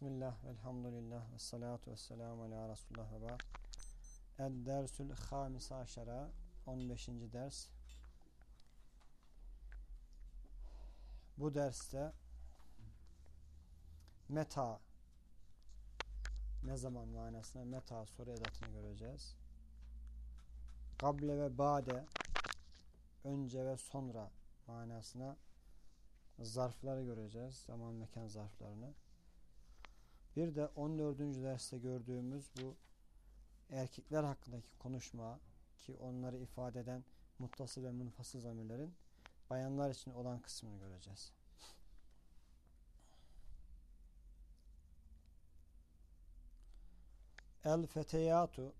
Bismillah, velhamdülillah, ve salatu ve selamu ala Resulullah ve ba'd. El-Dersül Hamis Aşara, 15. ders. Bu derste meta ne zaman manasına meta soru edatını göreceğiz. Kable ve bade önce ve sonra manasına zarfları göreceğiz. Zaman mekan zarflarını. Bir de 14. derste gördüğümüz bu erkekler hakkındaki konuşma ki onları ifade eden muttasıl ve munfasıl zamirlerin bayanlar için olan kısmını göreceğiz. El feteyatu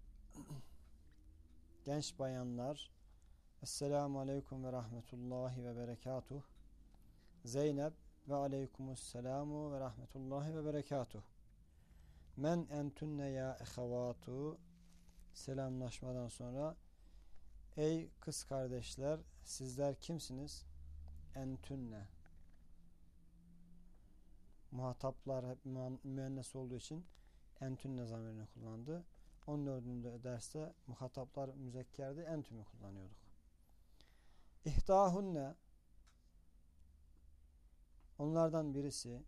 genç bayanlar Esselamu aleyküm ve rahmetullahi ve berekatuh Zeynep ve aleykümüsselamu ve rahmetullahi ve berekatuh Men entünne ya ehavatu selamlaşmadan sonra Ey kız kardeşler sizler kimsiniz? Entünne muhataplar hep müennes olduğu için entünne zamirini kullandı. 14. derste muhataplar müzekkerde entümü kullanıyorduk. İhtahunne onlardan birisi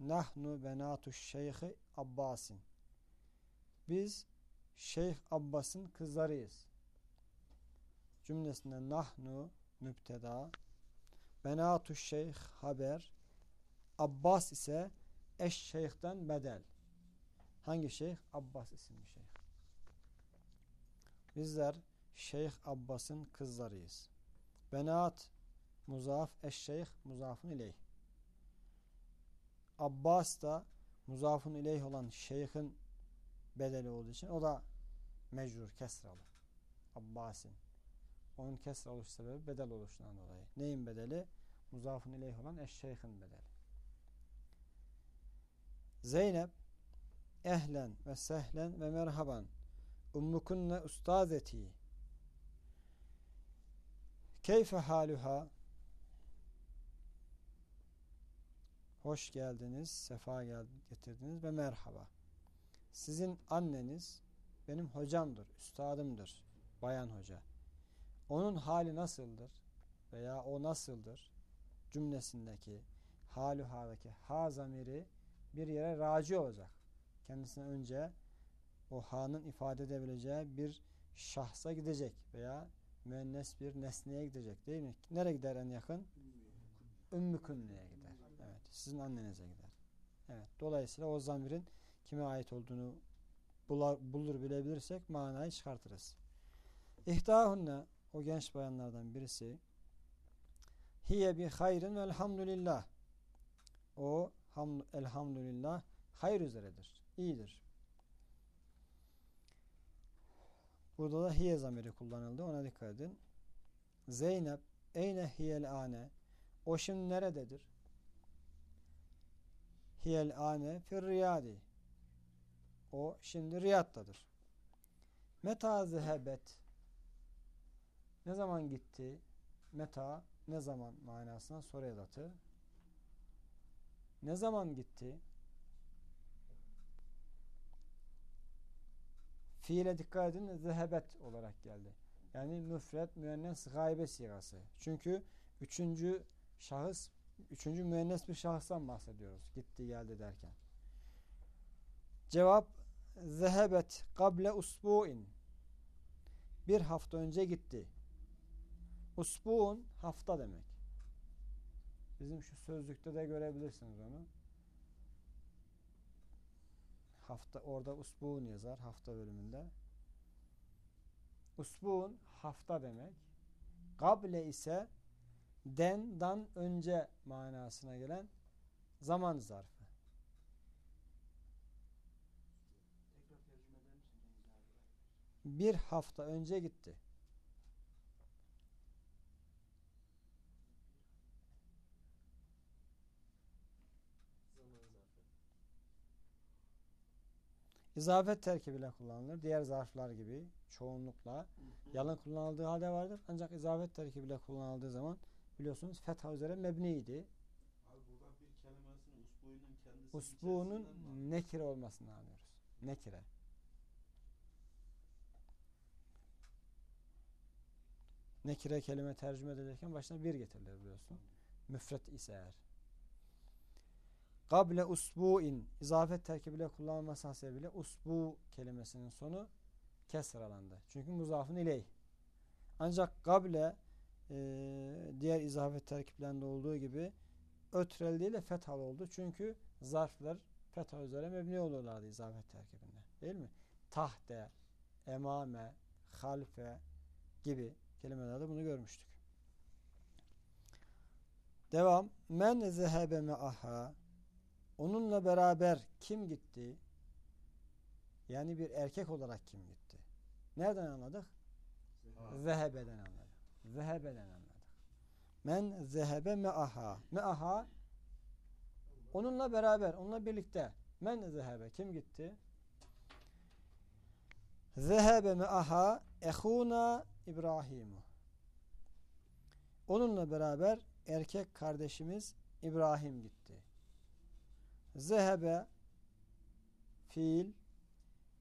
Nahnu benatu şeyhi Abbas'in. Biz Şeyh Abbas'ın kızlarıyız. Cümlesinde nahnu müpteda benatu şeyh haber Abbas ise eş şeyhten bedel. Hangi şeyh? Abbas isimli şeyh. Bizler Şeyh Abbas'ın kızlarıyız. Benat muzaf eş şeyh muzafın ileyh. Abbas da muzafın ileyh olan şeyhin bedeli olduğu için o da mecrur, kesralı. Abbas'in. Onun kesra oluş sebebi bedel oluşundan dolayı. Neyin bedeli? Muzafın ileyh olan eşşeyhin bedeli. Zeynep ehlen ve sehlen ve merhaban ummukunne ustazeti keyfe haluha hoş geldiniz, sefa getirdiniz ve merhaba. Sizin anneniz benim hocamdır, üstadımdır, bayan hoca. Onun hali nasıldır veya o nasıldır cümlesindeki haluhadaki ha zamiri bir yere raci olacak. Kendisine önce o ha'nın ifade edebileceği bir şahsa gidecek veya müennes bir nesneye gidecek değil mi? Nereye gider en yakın? Ümmü. Evet. Sizin annenize gider. Evet. Dolayısıyla o zamirin kime ait olduğunu bulur bilebilirsek manayı çıkartırız. İhtahunne o genç bayanlardan birisi hiye bi hayrin ve elhamdülillah o ham, elhamdülillah hayır üzeredir. İyidir. Burada da hiye zamiri kullanıldı. Ona dikkat edin. Zeynep eyne hiyel ane o şimdi nerededir? Hiyel ane fir o şimdi Riyad'dadır. Meta zehebet ne zaman gitti? Meta ne zaman manasına soru edatı. Ne zaman gitti? Fiile dikkat edin zehebet olarak geldi. Yani müfret müennes gaybe sigası. Çünkü üçüncü şahıs üçüncü müennes bir şahıstan bahsediyoruz. Gitti geldi derken. Cevap zehebet kable usbu'in bir hafta önce gitti. Usbu'un hafta demek. Bizim şu sözlükte de görebilirsiniz onu. Hafta orada usbu'un yazar hafta bölümünde. Usbu'un hafta demek. Kable ise den dan önce manasına gelen zaman zarfı. Bir hafta önce gitti. İzafet terkibiyle kullanılır. Diğer zarflar gibi çoğunlukla yalın kullanıldığı halde vardır. Ancak izafet terkibiyle kullanıldığı zaman biliyorsunuz fetha üzere mebniydi. Abi burada bir kelimesinin usbuyunun kendisi Usbu'nun nekire olmasını anlıyoruz. Nekire. Nekire kelime tercüme edilirken başına bir getirilir biliyorsun. Müfret ise eğer. Kable usbu'in izafet terkibiyle kullanılması hasebiyle usbu kelimesinin sonu kesralandı. Çünkü muzafın ileyh. Ancak kable e, diğer izafet terkiplerinde olduğu gibi ötrel değil de fethal oldu. Çünkü zarflar fetha üzere mebni olurlardı izafet terkibinde. Değil mi? Tahte, emame, halfe gibi kelimelerde bunu görmüştük. Devam. Men zehebe me'aha Onunla beraber kim gitti? Yani bir erkek olarak kim gitti? Nereden anladık? Zehebeden anladık. Zehebeden anladık. Men zehebe me'aha. Me'aha onunla beraber, onunla birlikte. Men zehebe. Kim gitti? Zehebe me'aha ehuna İbrahimu. Onunla beraber erkek kardeşimiz İbrahim gitti. Zehebe fiil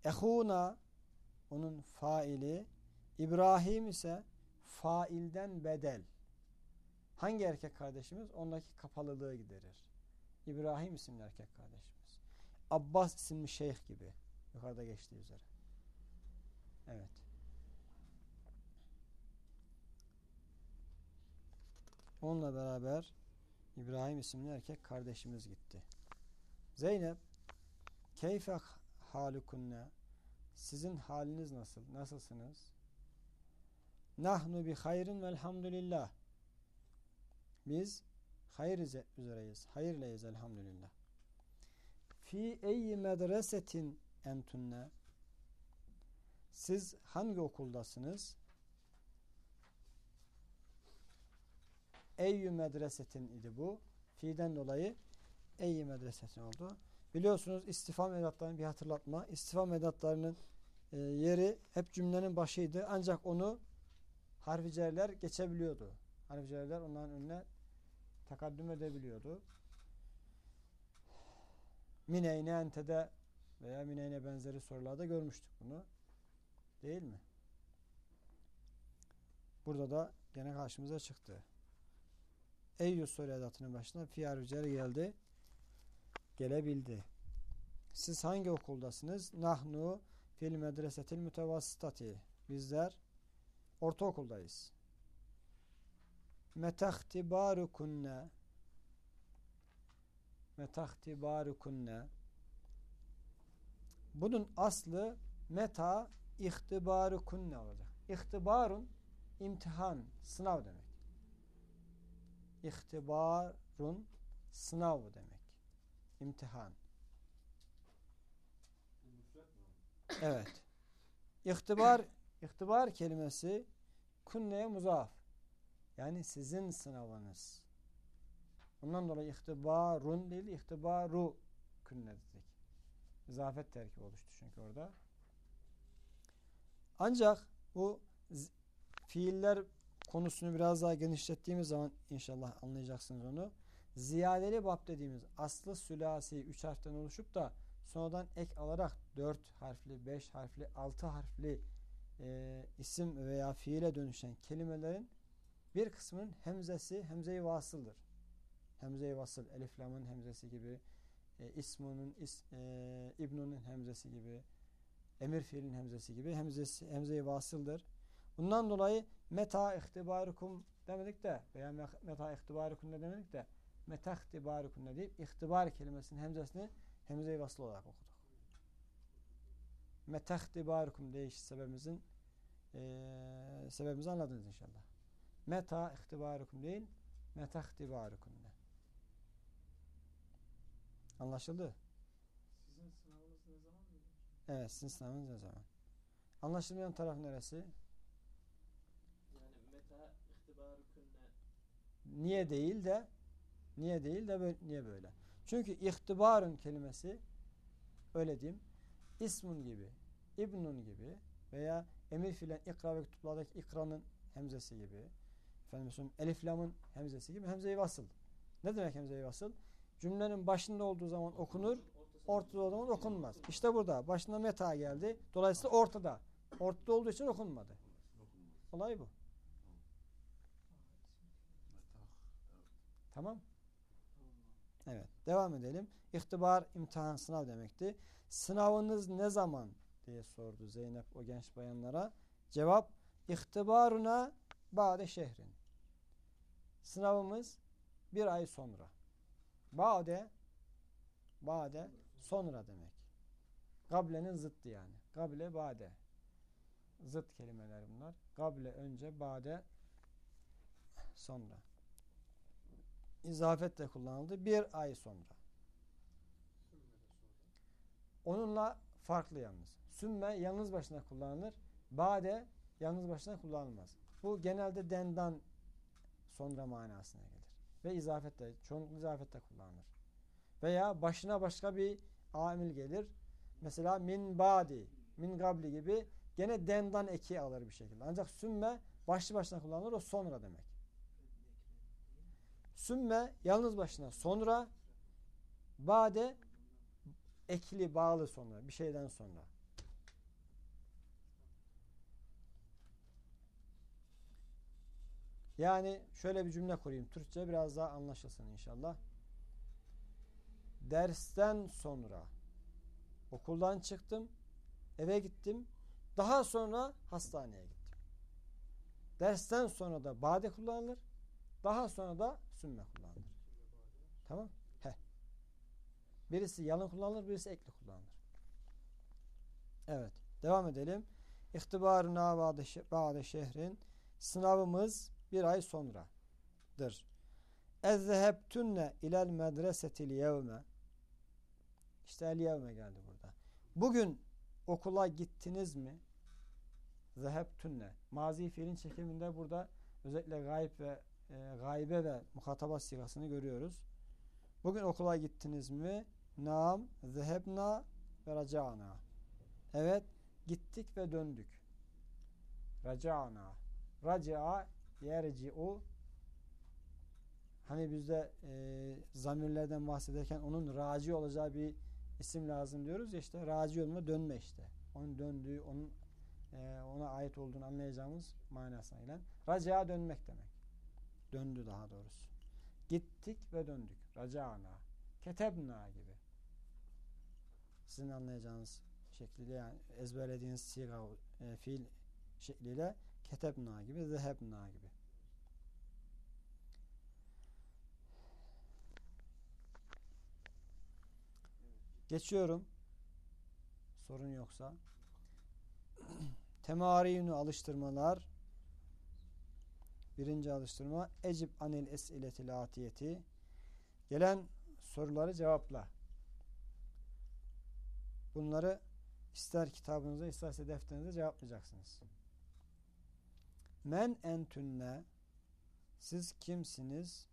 ehuna onun faili İbrahim ise failden bedel. Hangi erkek kardeşimiz? Ondaki kapalılığı giderir. İbrahim isimli erkek kardeşimiz. Abbas isimli şeyh gibi. Yukarıda geçtiği üzere. Evet. Onunla beraber İbrahim isimli erkek kardeşimiz gitti. Zeynep keyfe halukunne sizin haliniz nasıl? Nasılsınız? Nahnu bi hayrin velhamdülillah. Biz hayır üzereyiz. Hayırleyiz elhamdülillah. Fi eyyi medresetin entunne siz hangi okuldasınız? Eyyü medresetin idi bu. Fi'den dolayı Eyyi medresetin oldu. Biliyorsunuz istifam edatlarının bir hatırlatma. İstifam edatlarının e, yeri hep cümlenin başıydı. Ancak onu harficerler geçebiliyordu. Harficerler onların önüne takaddüm edebiliyordu. Mineyne entede veya mineyne benzeri sorularda görmüştük bunu. Değil mi? Burada da gene karşımıza çıktı. Eyyü soru edatının başına fi harficer geldi gelebildi. Siz hangi okuldasınız? Nahnu fil medresetil mütevassitati. Bizler ortaokuldayız. Metahtibarukunne Metahtibarukunne Bunun aslı meta ihtibarukunne olacak. İhtibarun imtihan, sınav demek. İhtibarun sınav demek imtihan. Evet. İhtibar ihtibar kelimesi kunneye muzaf. Yani sizin sınavınız. Ondan dolayı ihtibarun değil, ihtibaru künne dedik. İzafet terkibi oluştu çünkü orada. Ancak bu fiiller konusunu biraz daha genişlettiğimiz zaman inşallah anlayacaksınız onu ziyadeli bab dediğimiz aslı sülasi 3 harften oluşup da sonradan ek alarak 4 harfli, 5 harfli, 6 harfli e, isim veya fiile dönüşen kelimelerin bir kısmının hemzesi hemze-i vasıldır. Hemze-i vasıl, elif lamın hemzesi gibi, e, ismunun, is, e, ibnunun hemzesi gibi, emir fiilin hemzesi gibi hemzesi, hemze-i vasıldır. Bundan dolayı meta ihtibarukum demedik de veya meta ihtibarukum demedik de metahtibarukunne deyip ihtibar kelimesinin hemzesini hemze-i vasıl olarak okuduk. Metahtibarukum deyiş sebebimizin e, sebebimizi anladınız inşallah. Meta ihtibarukum değil metahtibarukunne. Anlaşıldı? Sizin sınavınız ne zaman mı? Evet sizin sınavınız ne zaman? Anlaşılmayan taraf neresi? Yani meta ihtibarukunne Niye değil de Niye değil de böyle, niye böyle? Çünkü ihtibarın kelimesi öyle diyeyim ismun gibi, ibnun gibi veya emir filan ikra ve kütüplardaki ikranın hemzesi gibi efendim elif lamın hemzesi gibi hemze-i vasıl. Ne demek hemze-i vasıl? cümlenin başında olduğu zaman okunur, ortada olduğu zaman okunmaz. İşte burada başına meta geldi. Dolayısıyla ortada. Ortada olduğu için okunmadı. Olay bu. Tamam. Evet. Devam edelim. İhtibar, imtihan, sınav demekti. Sınavınız ne zaman diye sordu Zeynep o genç bayanlara. Cevap İhtibaruna ba'de şehrin. Sınavımız bir ay sonra. Ba'de ba'de sonra demek. Gable'nin zıttı yani. Gable ba'de. Zıt kelimeler bunlar. Gable önce, ba'de sonra. İzafet de kullanıldı. Bir ay sonra. Onunla farklı yalnız. Sümme yalnız başına kullanılır. Bade yalnız başına kullanılmaz. Bu genelde dendan sonra manasına gelir. Ve izafette, çoğunlukla izafette kullanılır. Veya başına başka bir amil gelir. Mesela min badi, min gabli gibi gene dendan eki alır bir şekilde. Ancak sümme başlı başına kullanılır. O sonra demek. Sümme yalnız başına sonra bade ekli bağlı sonra bir şeyden sonra. Yani şöyle bir cümle kurayım. Türkçe biraz daha anlaşılsın inşallah. Dersten sonra okuldan çıktım, eve gittim. Daha sonra hastaneye gittim. Dersten sonra da bade kullanılır. Daha sonra da sümme kullanılır. Tamam? He. Birisi yalın kullanılır, birisi ekli kullanılır. Evet. Devam edelim. İhtibaruna ba'de şehrin sınavımız bir ay sonradır. Ezzehebtunne ilel medresetil yevme İşte el yevme geldi burada. Bugün okula gittiniz mi? Zehebtunne. Mazi fiilin çekiminde burada özellikle gayb ve e, gaybe ve muhataba sigasını görüyoruz. Bugün okula gittiniz mi? Nam, zehebna ve raca'na. Evet, gittik ve döndük. Raca'na. Raca'a yerci'u Hani bizde e, zamirlerden bahsederken onun raci olacağı bir isim lazım diyoruz ya işte raci olma dönme işte. Onun döndüğü, onun e, ona ait olduğunu anlayacağımız manasına gelen. Raca'a dönmek demek. Döndü daha doğrusu. Gittik ve döndük. Raca'na. Ketebna gibi. Sizin anlayacağınız şekliyle yani ezberlediğiniz siga, e, fiil şekliyle ketebna gibi, zehebna gibi. Geçiyorum. Sorun yoksa. Temarinu alıştırmalar. Birinci alıştırma. Ecib anil esiletil atiyeti. Gelen soruları cevapla. Bunları ister kitabınıza isterse defterinize cevaplayacaksınız. Men entünne siz kimsiniz?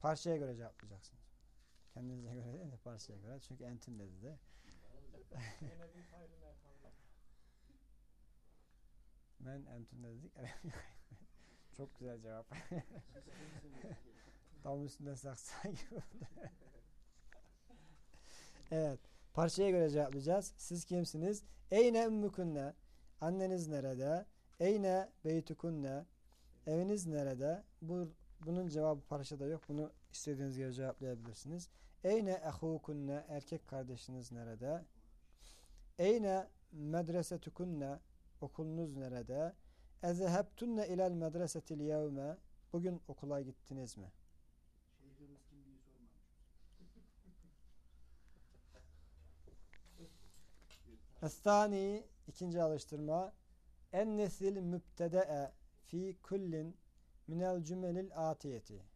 Parçaya göre cevaplayacaksınız. Kendinize göre değil de parçaya göre. Çünkü entün dedi de. Men entün dedik. Çok güzel cevap. Tam üstünde saksa gibi evet. Parçaya göre cevaplayacağız. Siz kimsiniz? Eyne ümmükunne. Anneniz nerede? Eyne beytukunne. Eviniz nerede? Bu, bunun cevabı parçada yok. Bunu istediğiniz gibi cevaplayabilirsiniz. Eyne ehukunne. Erkek kardeşiniz nerede? Eyne medresetukunne. Okulunuz nerede? Ezehebtunne ilel medresetil yevme. Bugün okula gittiniz mi? Estani ikinci alıştırma en nesil mübtede'e fi kullin minel cümelil atiyeti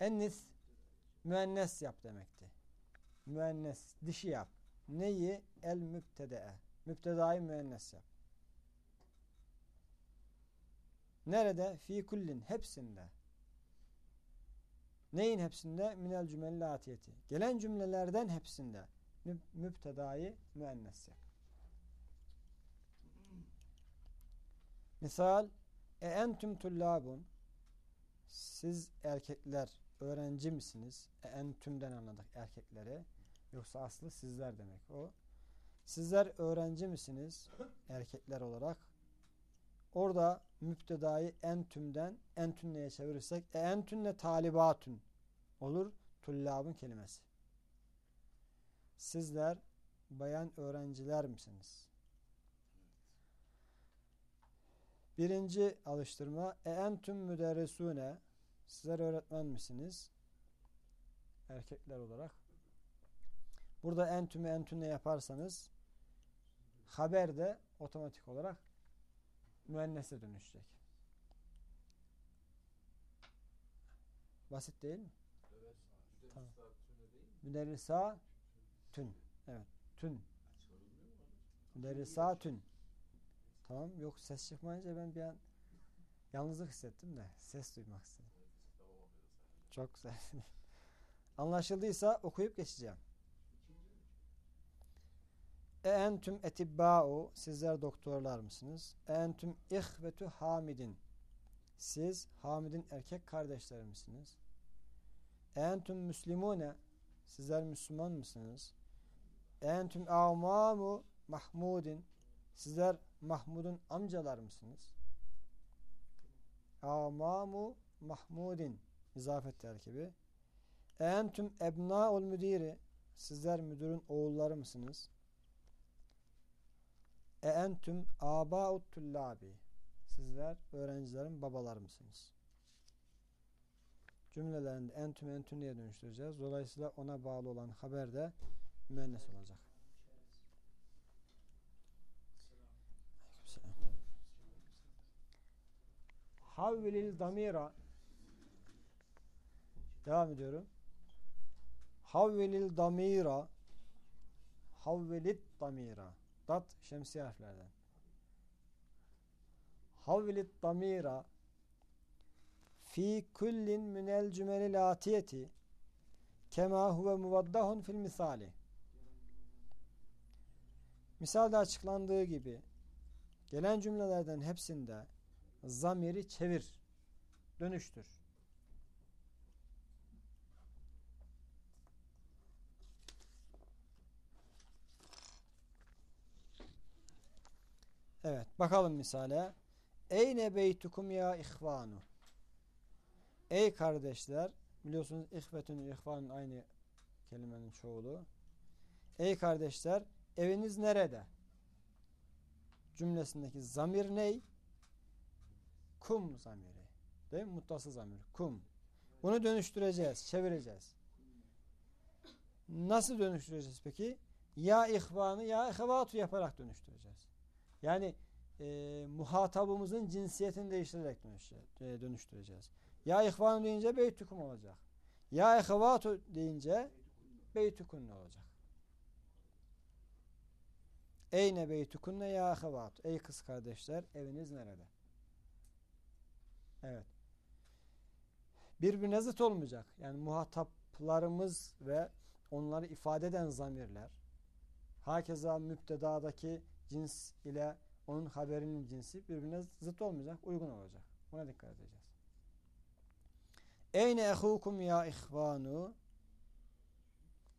ennis müennes yap demekti. Müennes dişi yap. Neyi? El mübtede'e. Mübtedayı müennes yap. Nerede? Fi kullin. Hepsinde. Neyin hepsinde? Minel cümelil atiyeti. Gelen cümlelerden hepsinde mübtedayı müennes. Misal e entüm tullabun siz erkekler öğrenci misiniz? E, entümden anladık erkekleri. Yoksa aslı sizler demek o. Sizler öğrenci misiniz? Erkekler olarak. Orada müptedayı entümden entünneye çevirirsek e, entünne talibatün olur. Tullabın kelimesi. Sizler bayan öğrenciler misiniz? Birinci alıştırma e entüm müderrisune sizler öğretmen misiniz? Erkekler olarak. Burada entümü entünle yaparsanız haber de otomatik olarak müennese dönüşecek. Basit değil mi? Tamam. Müderrisa tün. Evet. Tün. Müderrisa tün. Tamam. Yok ses çıkmayınca ben bir an yalnızlık hissettim de ses duymak istedim. Çok güzel. Anlaşıldıysa okuyup geçeceğim. E entüm etibba'u sizler doktorlar mısınız? E entüm ihvetü hamidin siz Hamid'in erkek kardeşleri misiniz? E entüm müslimune sizler Müslüman mısınız? E entüm avamu Mahmudin sizler Mahmud'un amcalar mısınız? Amamu Mahmudin izafet terkibi. Entüm ebnaul müdiri sizler müdürün oğulları mısınız? E entüm aba'ut tullabi. Sizler öğrencilerin babaları mısınız? Cümlelerinde entüm entüm diye dönüştüreceğiz. Dolayısıyla ona bağlı olan haber de müennes olacak. Havvilil damira Devam ediyorum. Havvilil damira Havvilit damira Dat şemsiye harflerden. Havvilit damira fi kullin minel cümelil atiyeti kema huve muvaddahun fil misali. Misalde açıklandığı gibi gelen cümlelerden hepsinde zamiri çevir, dönüştür. Evet bakalım misale. Eyne beytukum ya ihvanu. Ey kardeşler biliyorsunuz ihvetün ihvanın aynı kelimenin çoğulu. Ey kardeşler eviniz nerede? Cümlesindeki zamir ney? Kum zamiri. Değil mi? Muttası zamir. Kum. Bunu dönüştüreceğiz. Çevireceğiz. Nasıl dönüştüreceğiz peki? Ya ihvanı ya ihvatu yaparak dönüştüreceğiz. Yani e, muhatabımızın cinsiyetini değiştirerek e, dönüştüreceğiz. Ya ihvan deyince beytükum olacak. Ya ehvatu deyince beytükunne olacak. Eyne beytükunne ya ehvatu. Ey kız kardeşler eviniz nerede? Evet. Birbirine zıt olmayacak. Yani muhataplarımız ve onları ifade eden zamirler hakeza müptedadaki cins ile onun haberinin cinsi birbirine zıt olmayacak, uygun olacak. Buna dikkat edeceğiz. Eyne ehukum ya ihvanu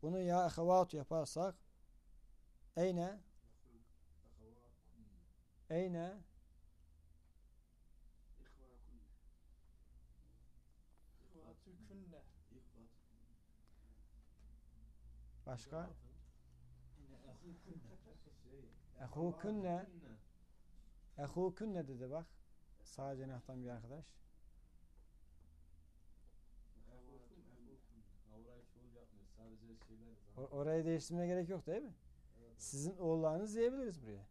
bunu ya ehvatu yaparsak eyne eyne Başka? Ehukünne Ehukünne dedi bak. Sağ cenahtan bir arkadaş. Orayı değiştirmeye gerek yok değil mi? Sizin oğullarınız diyebiliriz buraya.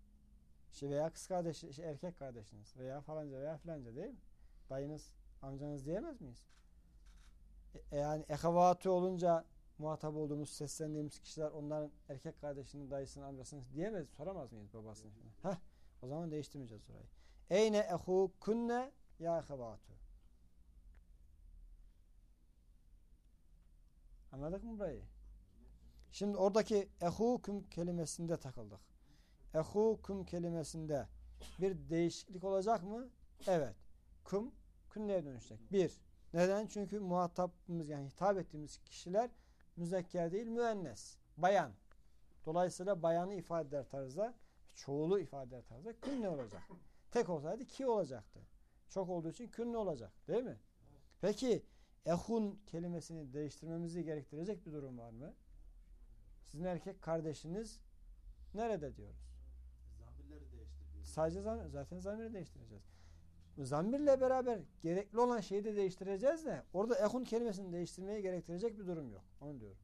İşte veya kız kardeş, işte erkek kardeşiniz veya falanca veya filanca değil mi? Dayınız, amcanız diyemez miyiz? E, yani ehavatı olunca muhatap olduğumuz, seslendiğimiz kişiler onların erkek kardeşinin, dayısının, amcasının diyemez, soramaz mıyız babasını? Heh, o zaman değiştirmeyeceğiz orayı. Eyne ehu kunne ya ehavatu. Anladık mı burayı? Şimdi oradaki ehukum kelimesinde takıldık. Ehukum kelimesinde bir değişiklik olacak mı? Evet. Kum, künneye dönüşecek. Bir, Neden? Çünkü muhatapımız yani hitap ettiğimiz kişiler müzekker değil müennes. Bayan. Dolayısıyla bayanı ifade eder tarzda çoğulu ifade eder tarzda künne olacak. Tek olsaydı ki olacaktı. Çok olduğu için künne olacak. Değil mi? Peki ehun kelimesini değiştirmemizi gerektirecek bir durum var mı? Sizin erkek kardeşiniz nerede diyoruz? Zamirleri değiştirdi. Sadece zamir, zaten zamiri değiştireceğiz. Zamirle beraber gerekli olan şeyi de değiştireceğiz de orada ehun kelimesini değiştirmeye gerektirecek bir durum yok. Onu diyorum.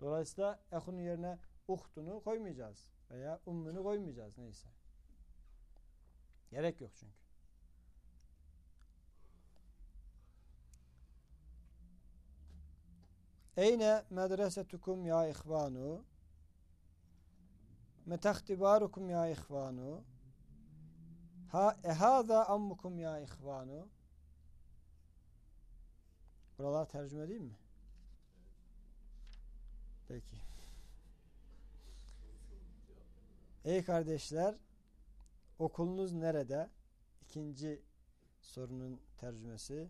Dolayısıyla ehunun yerine uhtunu koymayacağız. Veya ummunu koymayacağız neyse. Gerek yok çünkü. Eyne medresetukum ya ihvanu Metahtibarukum ya ihvanu Ha ehâzâ ammukum ya ihvanu Buralar tercüme değil mi? Peki. Ey kardeşler okulunuz nerede? İkinci sorunun tercümesi.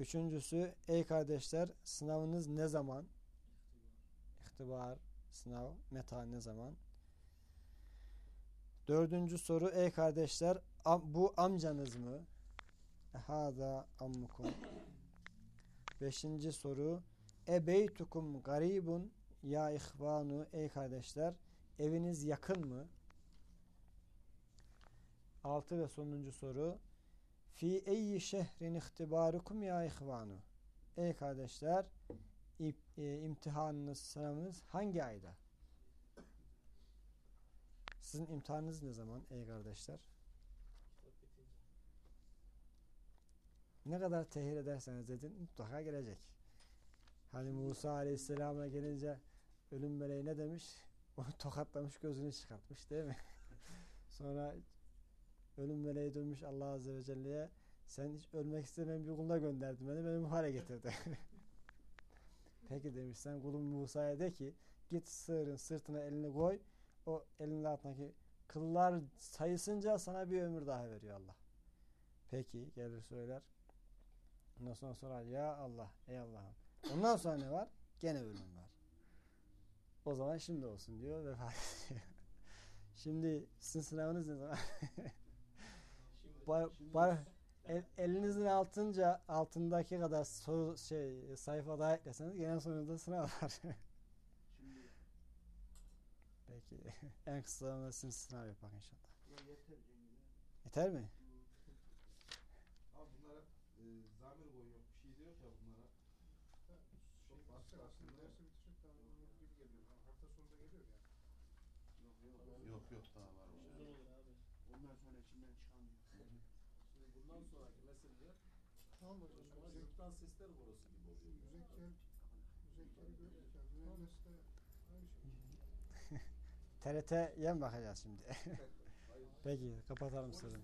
Üçüncüsü ey kardeşler sınavınız ne zaman? İhtibar, sınav, meta ne zaman? Dördüncü soru ey kardeşler bu amcanız mı? Hada ammukum. Beşinci soru ebeytukum garibun ya ihvanu ey kardeşler eviniz yakın mı? Altı ve sonuncu soru fi eyyi şehrin ihtibarukum ya ihvanu ey kardeşler e, imtihanınız sınavınız hangi ayda? Sizin imtihanınız ne zaman ey kardeşler? Ne kadar tehir ederseniz edin mutlaka gelecek. Hani Musa Aleyhisselam'a gelince ölüm meleği ne demiş? Onu tokatlamış gözünü çıkartmış değil mi? Sonra ölüm meleği dönmüş Allah Azze ve Celle'ye sen hiç ölmek istemeyen bir kuluna gönderdin beni beni bu getirdi. Peki demiş sen kulun Musa'ya de ki git sığırın sırtına elini koy o elinin altındaki kıllar sayısınca sana bir ömür daha veriyor Allah. Peki gelir söyler. Ondan sonra sorar ya Allah ey Allah'ım. Ondan sonra ne var? Gene ölüm var. O zaman şimdi olsun diyor vefat ediyor. Şimdi sizin sınavınız ne zaman? Şimdi, Ba- Şimdi- ba- el- elinizin altınca altındaki kadar soru şey sayfa daha ekleseniz gene sonunda sınav var. Peki en kısa zamanda sizin sınav yapak inşallah. ya yeter Cengiz. Yeter mi? Abi bunlara e, zamir koyuyor. Bir şey diyor ya bunlara. Çok basit aslında. Dersi bitecek daha olur gibi geliyor. Yani hafta sonunda geliyor ya. Yok yok daha var. uzun olur abi. Ondan sonra içinden çıkamıyor. Şimdi bundan sonraki meseleler Tamam hocam. yurttan sesler borusu gibi oluyor. Müzekker, müzekkeri gördük ya. Mühendis de aynı şey. TRT yem bakacağız şimdi. Peki kapatalım sırrını.